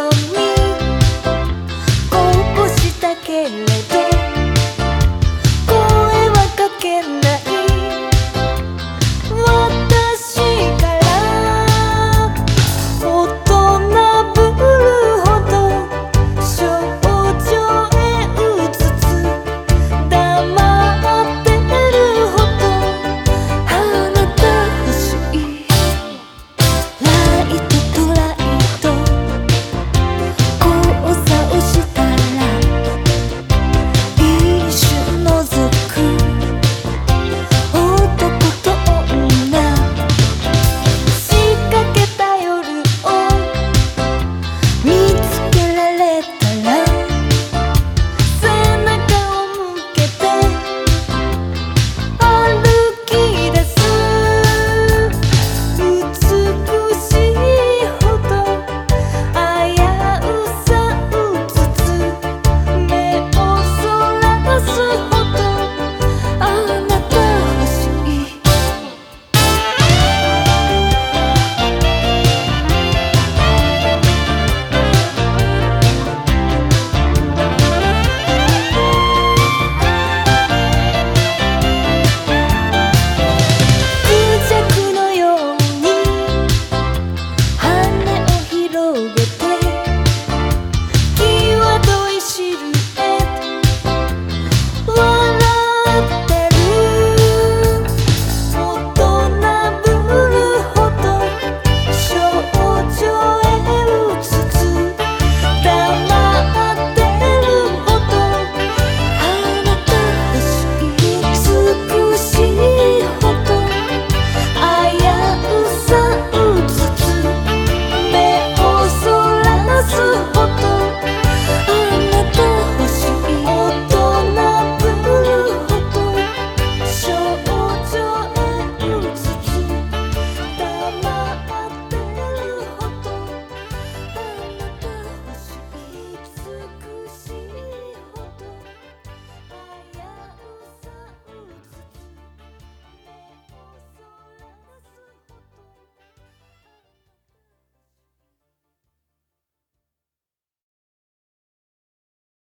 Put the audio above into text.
come